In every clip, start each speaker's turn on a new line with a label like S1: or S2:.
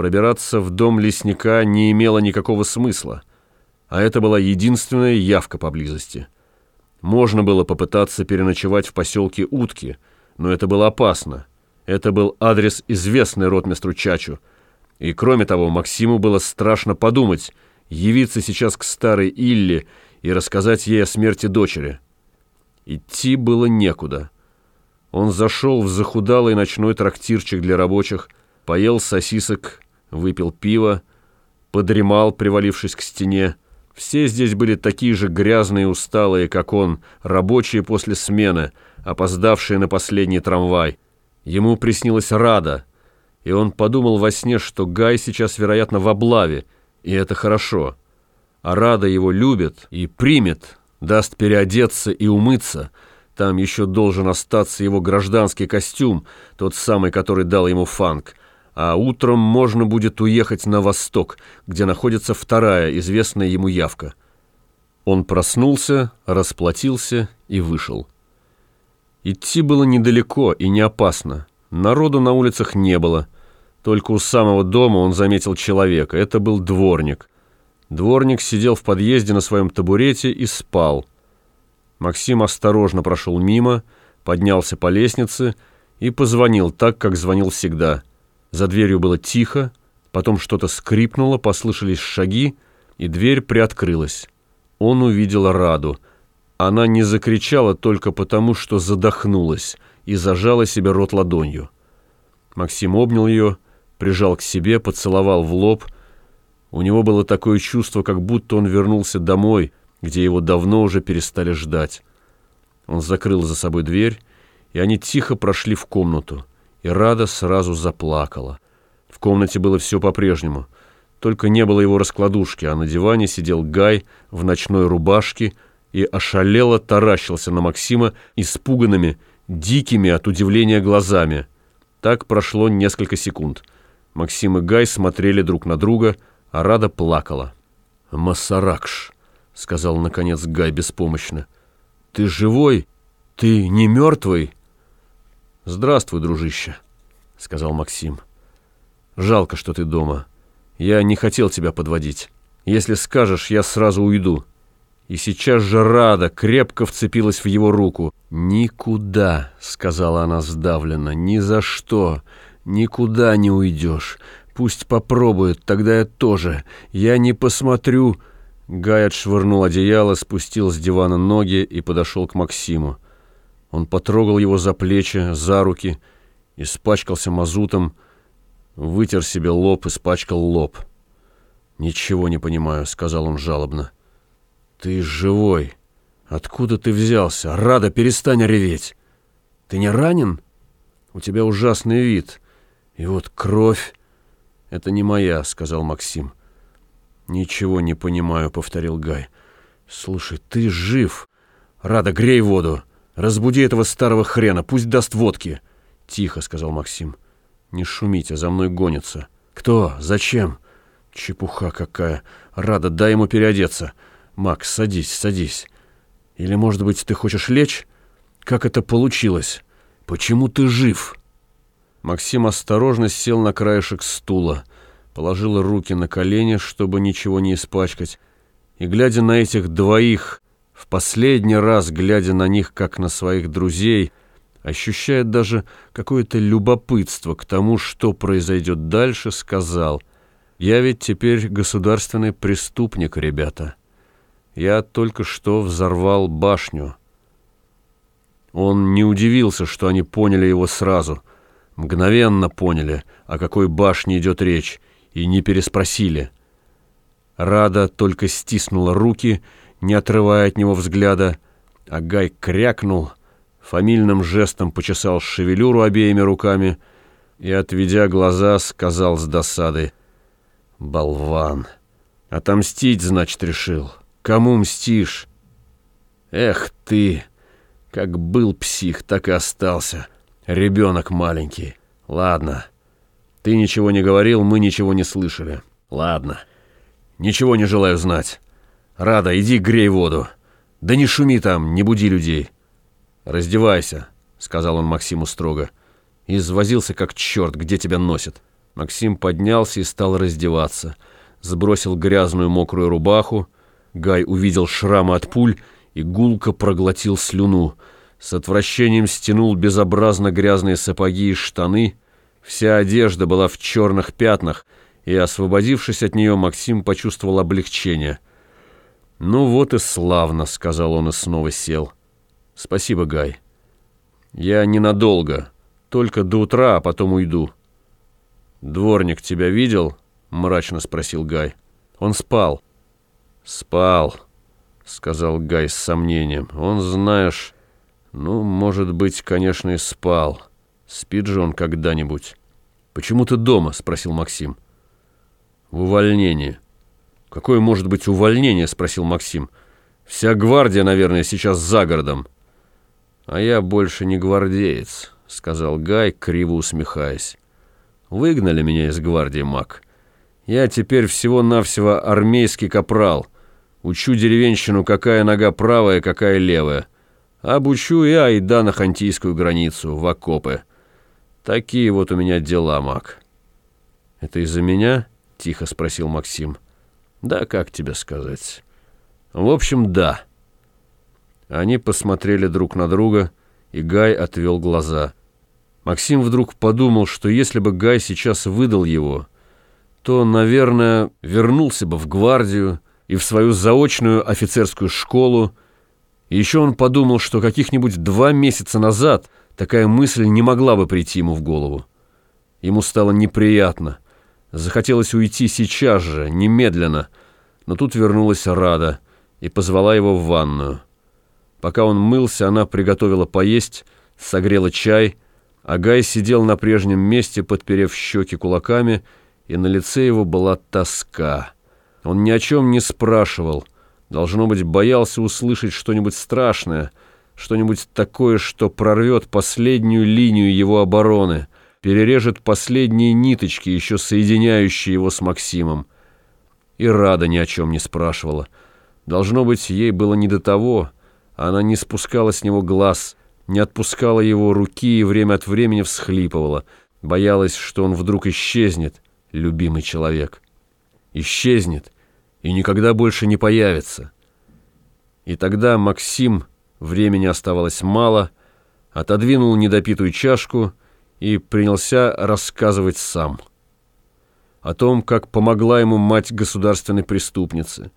S1: Пробираться в дом лесника не имело никакого смысла, а это была единственная явка поблизости. Можно было попытаться переночевать в поселке Утки, но это было опасно. Это был адрес, известный ротмистру Чачу. И кроме того, Максиму было страшно подумать, явиться сейчас к старой Илле и рассказать ей о смерти дочери. Идти было некуда. Он зашел в захудалый ночной трактирчик для рабочих, поел сосисок, выпил пиво, подремал, привалившись к стене. Все здесь были такие же грязные и усталые, как он, рабочие после смены, опоздавшие на последний трамвай. Ему приснилась Рада, и он подумал во сне, что Гай сейчас, вероятно, в облаве, и это хорошо. А Рада его любит и примет, даст переодеться и умыться. Там еще должен остаться его гражданский костюм, тот самый, который дал ему Фанк. А утром можно будет уехать на восток, где находится вторая известная ему явка. Он проснулся, расплатился и вышел. Идти было недалеко и не опасно. Народу на улицах не было. Только у самого дома он заметил человека. Это был дворник. Дворник сидел в подъезде на своем табурете и спал. Максим осторожно прошел мимо, поднялся по лестнице и позвонил так, как звонил всегда. За дверью было тихо, потом что-то скрипнуло, послышались шаги, и дверь приоткрылась. Он увидел Раду — она не закричала только потому, что задохнулась и зажала себе рот ладонью. Максим обнял ее, прижал к себе, поцеловал в лоб. У него было такое чувство, как будто он вернулся домой, где его давно уже перестали ждать. Он закрыл за собой дверь, и они тихо прошли в комнату, и Рада сразу заплакала. В комнате было все по-прежнему, только не было его раскладушки, а на диване сидел Гай в ночной рубашке, и ошалело таращился на Максима испуганными, дикими от удивления глазами. Так прошло несколько секунд. Максим и Гай смотрели друг на друга, а Рада плакала. «Масаракш», — сказал наконец Гай беспомощно, — «ты живой? Ты не мертвый?» «Здравствуй, дружище», — сказал Максим. «Жалко, что ты дома. Я не хотел тебя подводить. Если скажешь, я сразу уйду». И сейчас же Рада крепко вцепилась в его руку. «Никуда», — сказала она сдавленно, — «ни за что, никуда не уйдешь. Пусть попробует, тогда я тоже. Я не посмотрю». Гай отшвырнул одеяло, спустил с дивана ноги и подошел к Максиму. Он потрогал его за плечи, за руки, испачкался мазутом, вытер себе лоб, испачкал лоб. «Ничего не понимаю», — сказал он жалобно. «Ты живой! Откуда ты взялся? Рада, перестань реветь! Ты не ранен? У тебя ужасный вид. И вот кровь...» «Это не моя», — сказал Максим. «Ничего не понимаю», — повторил Гай. «Слушай, ты жив. Рада, грей воду. Разбуди этого старого хрена, пусть даст водки». «Тихо», — сказал Максим. «Не шумите, за мной гонится». «Кто? Зачем?» «Чепуха какая. Рада, дай ему переодеться». «Макс, садись, садись. Или, может быть, ты хочешь лечь? Как это получилось? Почему ты жив?» Максим осторожно сел на краешек стула, положил руки на колени, чтобы ничего не испачкать, и, глядя на этих двоих, в последний раз глядя на них, как на своих друзей, ощущая даже какое-то любопытство к тому, что произойдет дальше, сказал, «Я ведь теперь государственный преступник, ребята». Я только что взорвал башню. Он не удивился, что они поняли его сразу. Мгновенно поняли, о какой башне идет речь, и не переспросили. Рада только стиснула руки, не отрывая от него взгляда, а Гай крякнул, фамильным жестом почесал шевелюру обеими руками и, отведя глаза, сказал с досадой «Болван! Отомстить, значит, решил». Кому мстишь? Эх ты, как был псих, так и остался. Ребенок маленький. Ладно. Ты ничего не говорил, мы ничего не слышали. Ладно. Ничего не желаю знать. Рада, иди грей воду. Да не шуми там, не буди людей. Раздевайся, сказал он Максиму строго. Извозился как черт, где тебя носит. Максим поднялся и стал раздеваться. Сбросил грязную мокрую рубаху. Гай увидел шрамы от пуль и гулко проглотил слюну. С отвращением стянул безобразно грязные сапоги и штаны. Вся одежда была в черных пятнах, и, освободившись от нее, Максим почувствовал облегчение. «Ну вот и славно», — сказал он и снова сел. «Спасибо, Гай. Я ненадолго, только до утра, а потом уйду». «Дворник тебя видел?» — мрачно спросил Гай. «Он спал». «Спал», — сказал Гай с сомнением. «Он, знаешь, ну, может быть, конечно, и спал. Спит же он когда-нибудь». «Почему ты дома?» — спросил Максим. «В увольнении». «Какое может быть увольнение?» — спросил Максим. «Вся гвардия, наверное, сейчас за городом». «А я больше не гвардеец», — сказал Гай, криво усмехаясь. «Выгнали меня из гвардии, маг. Я теперь всего-навсего армейский капрал. Учу деревенщину, какая нога правая, какая левая. Обучу и айда на хантийскую границу, в окопы. Такие вот у меня дела, маг». «Это из-за меня?» — тихо спросил Максим. «Да, как тебе сказать?» «В общем, да». Они посмотрели друг на друга, и Гай отвел глаза. Максим вдруг подумал, что если бы Гай сейчас выдал его, то, наверное, вернулся бы в гвардию и в свою заочную офицерскую школу. И еще он подумал, что каких-нибудь два месяца назад такая мысль не могла бы прийти ему в голову. Ему стало неприятно. Захотелось уйти сейчас же, немедленно. Но тут вернулась Рада и позвала его в ванную. Пока он мылся, она приготовила поесть, согрела чай, а Гай сидел на прежнем месте, подперев щеки кулаками, и на лице его была тоска. Он ни о чем не спрашивал. Должно быть, боялся услышать что-нибудь страшное, что-нибудь такое, что прорвет последнюю линию его обороны, перережет последние ниточки, еще соединяющие его с Максимом. И Рада ни о чем не спрашивала. Должно быть, ей было не до того, она не спускала с него глаз, не отпускала его руки и время от времени всхлипывала. Боялась, что он вдруг исчезнет, любимый человек. Исчезнет и никогда больше не появится. И тогда Максим, времени оставалось мало, отодвинул недопитую чашку и принялся рассказывать сам. О том, как помогла ему мать государственной преступницы,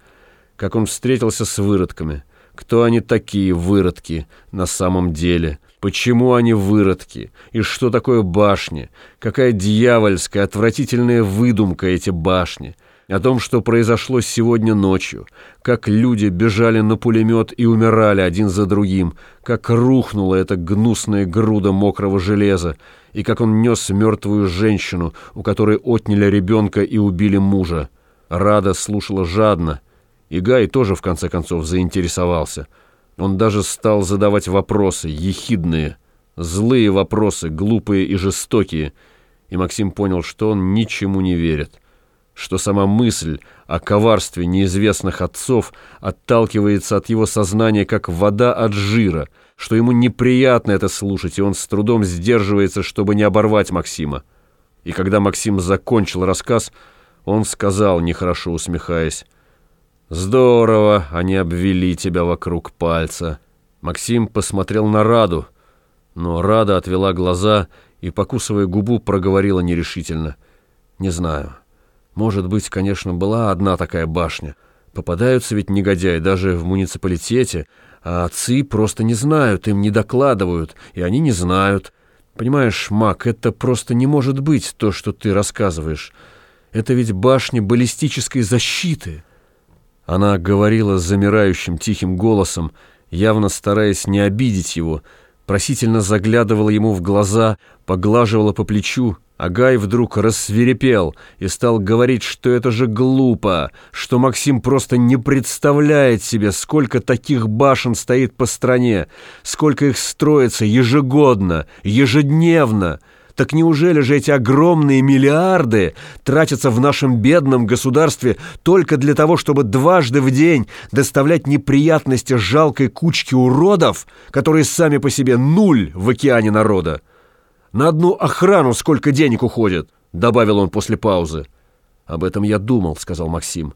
S1: как он встретился с выродками – кто они такие, выродки, на самом деле? Почему они выродки? И что такое башни? Какая дьявольская, отвратительная выдумка эти башни? О том, что произошло сегодня ночью. Как люди бежали на пулемет и умирали один за другим. Как рухнула эта гнусная груда мокрого железа. И как он нес мертвую женщину, у которой отняли ребенка и убили мужа. Рада слушала жадно, и Гай тоже, в конце концов, заинтересовался. Он даже стал задавать вопросы, ехидные, злые вопросы, глупые и жестокие. И Максим понял, что он ничему не верит. Что сама мысль о коварстве неизвестных отцов отталкивается от его сознания, как вода от жира, что ему неприятно это слушать, и он с трудом сдерживается, чтобы не оборвать Максима. И когда Максим закончил рассказ, он сказал, нехорошо усмехаясь, «Здорово, они обвели тебя вокруг пальца». Максим посмотрел на Раду, но Рада отвела глаза и, покусывая губу, проговорила нерешительно. «Не знаю. Может быть, конечно, была одна такая башня. Попадаются ведь негодяи даже в муниципалитете, а отцы просто не знают, им не докладывают, и они не знают. Понимаешь, Мак, это просто не может быть то, что ты рассказываешь. Это ведь башня баллистической защиты». Она говорила замирающим тихим голосом, явно стараясь не обидеть его, просительно заглядывала ему в глаза, поглаживала по плечу, а Гай вдруг рассверепел и стал говорить, что это же глупо, что Максим просто не представляет себе, сколько таких башен стоит по стране, сколько их строится ежегодно, ежедневно, так неужели же эти огромные миллиарды тратятся в нашем бедном государстве только для того, чтобы дважды в день доставлять неприятности жалкой кучке уродов, которые сами по себе нуль в океане народа? На одну охрану сколько денег уходит? добавил он после паузы. «Об этом я думал», — сказал Максим.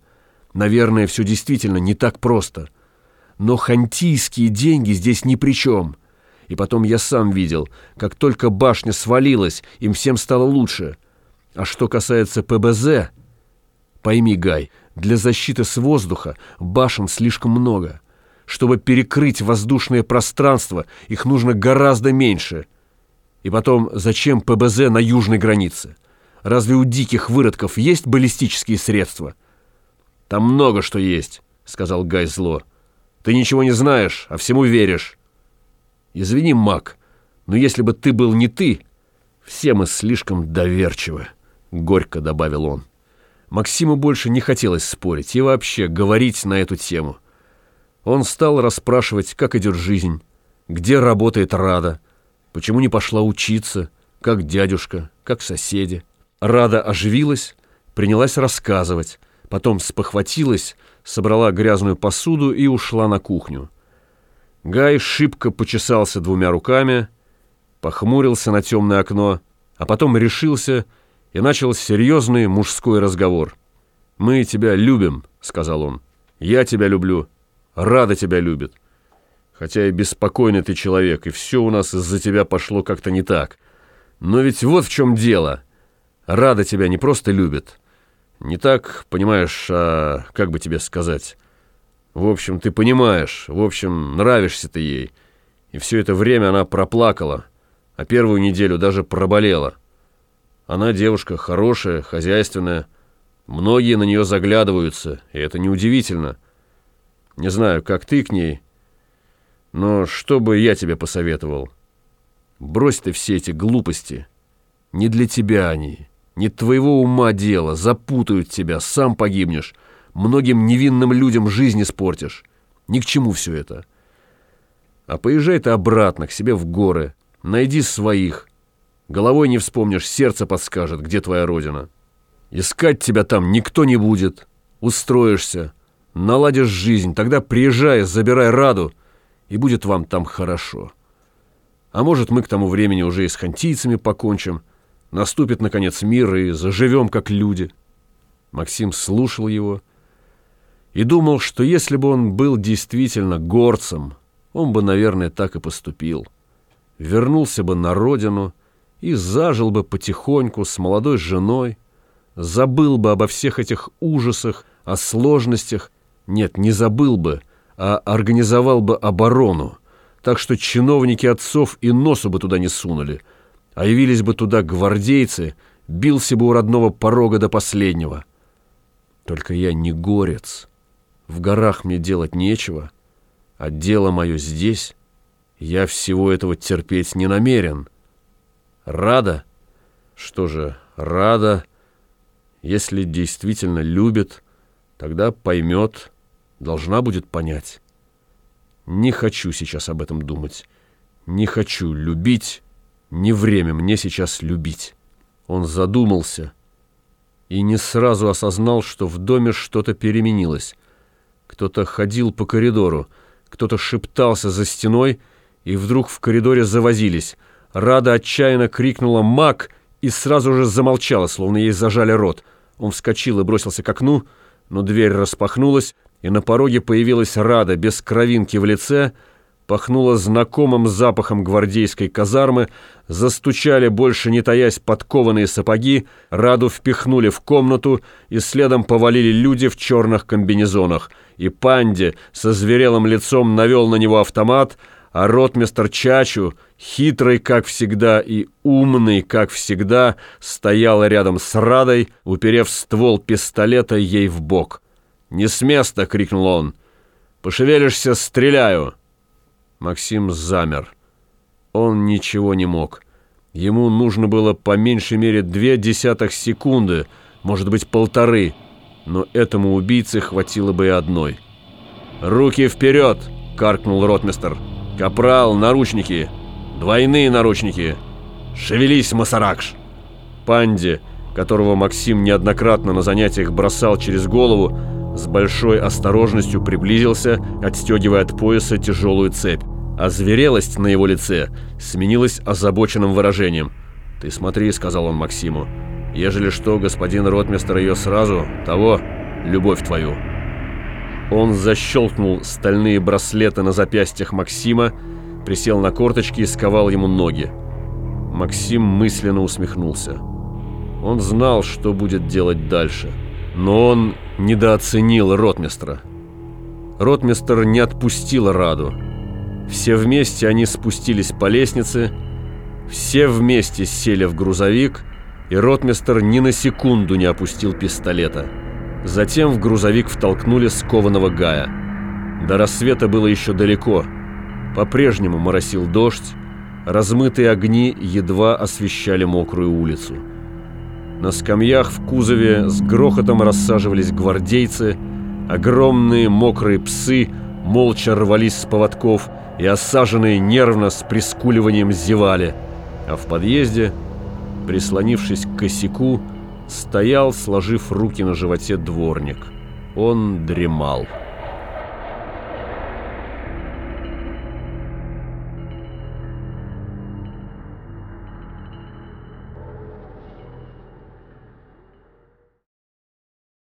S1: «Наверное, все действительно не так просто. Но хантийские деньги здесь ни при чем. И потом я сам видел, как только башня свалилась, им всем стало лучше. А что касается ПБЗ, пойми, Гай, для защиты с воздуха башен слишком много. Чтобы перекрыть воздушное пространство, их нужно гораздо меньше. И потом, зачем ПБЗ на южной границе? Разве у диких выродков есть баллистические средства? Там много что есть, сказал Гай зло. Ты ничего не знаешь, а всему веришь. Извини, маг, но если бы ты был не ты, все мы слишком доверчивы, горько добавил он. Максиму больше не хотелось спорить и вообще говорить на эту тему. Он стал расспрашивать, как идет жизнь, где работает Рада, почему не пошла учиться, как дядюшка, как соседи. Рада оживилась, принялась рассказывать, потом спохватилась, собрала грязную посуду и ушла на кухню. Гай шибко почесался двумя руками, похмурился на темное окно, а потом решился и начал серьезный мужской разговор. «Мы тебя любим», — сказал он. «Я тебя люблю. Рада тебя любит. Хотя и беспокойный ты человек, и все у нас из-за тебя пошло как-то не так. Но ведь вот в чем дело. Рада тебя не просто любит. Не так, понимаешь, а как бы тебе сказать? В общем, ты понимаешь, в общем, нравишься ты ей. И все это время она проплакала, а первую неделю даже проболела. Она девушка хорошая, хозяйственная. Многие на нее заглядываются, и это неудивительно. Не знаю, как ты к ней, но что бы я тебе посоветовал? Брось ты все эти глупости. Не для тебя они. Не твоего ума дело, запутают тебя, сам погибнешь. Многим невинным людям жизнь испортишь. Ни к чему все это. А поезжай ты обратно, к себе в горы. Найди своих. Головой не вспомнишь, сердце подскажет, где твоя родина. Искать тебя там никто не будет. Устроишься, наладишь жизнь, тогда приезжай, забирай Раду, и будет вам там хорошо. А может, мы к тому времени уже и с хантийцами покончим, Наступит, наконец, мир, и заживем, как люди. Максим слушал его и думал, что если бы он был действительно горцем, он бы, наверное, так и поступил. Вернулся бы на родину и зажил бы потихоньку с молодой женой, забыл бы обо всех этих ужасах, о сложностях. Нет, не забыл бы, а организовал бы оборону, так что чиновники отцов и носу бы туда не сунули – а явились бы туда гвардейцы, бился бы у родного порога до последнего. Только я не горец. В горах мне делать нечего, а дело мое здесь. Я всего этого терпеть не намерен. Рада? Что же, рада. Если действительно любит, тогда поймет, должна будет понять. Не хочу сейчас об этом думать. Не хочу любить не время мне сейчас любить. Он задумался и не сразу осознал, что в доме что-то переменилось. Кто-то ходил по коридору, кто-то шептался за стеной, и вдруг в коридоре завозились. Рада отчаянно крикнула «Мак!» и сразу же замолчала, словно ей зажали рот. Он вскочил и бросился к окну, но дверь распахнулась, и на пороге появилась Рада без кровинки в лице, пахнуло знакомым запахом гвардейской казармы, застучали, больше не таясь, подкованные сапоги, Раду впихнули в комнату, и следом повалили люди в черных комбинезонах. И Панди со зверелым лицом навел на него автомат, а ротмистер Чачу, хитрый, как всегда, и умный, как всегда, стоял рядом с Радой, уперев ствол пистолета ей в бок. «Не с места!» — крикнул он. «Пошевелишься — стреляю!» Максим замер. Он ничего не мог. Ему нужно было по меньшей мере две десятых секунды, может быть полторы, но этому убийце хватило бы и одной. «Руки вперед!» — каркнул ротмистер. «Капрал, наручники! Двойные наручники! Шевелись, Масаракш!» Панди, которого Максим неоднократно на занятиях бросал через голову, с большой осторожностью приблизился, отстегивая от пояса тяжелую цепь. А зверелость на его лице сменилась озабоченным выражением. «Ты смотри», — сказал он Максиму, — Ежели что, господин ротмистр ее сразу, того, любовь твою». Он защелкнул стальные браслеты на запястьях Максима, присел на корточки и сковал ему ноги. Максим мысленно усмехнулся. Он знал, что будет делать дальше, но он недооценил ротмистра. Ротмистр не отпустил Раду. Все вместе они спустились по лестнице, все вместе сели в грузовик, и ротмистр ни на секунду не опустил пистолета. Затем в грузовик втолкнули скованного Гая. До рассвета было еще далеко. По-прежнему моросил дождь, размытые огни едва освещали мокрую улицу. На скамьях в кузове с грохотом рассаживались гвардейцы, огромные мокрые псы молча рвались с поводков и осаженные нервно с прискуливанием зевали, а в подъезде, прислонившись к косяку, стоял, сложив руки на животе дворник. Он дремал.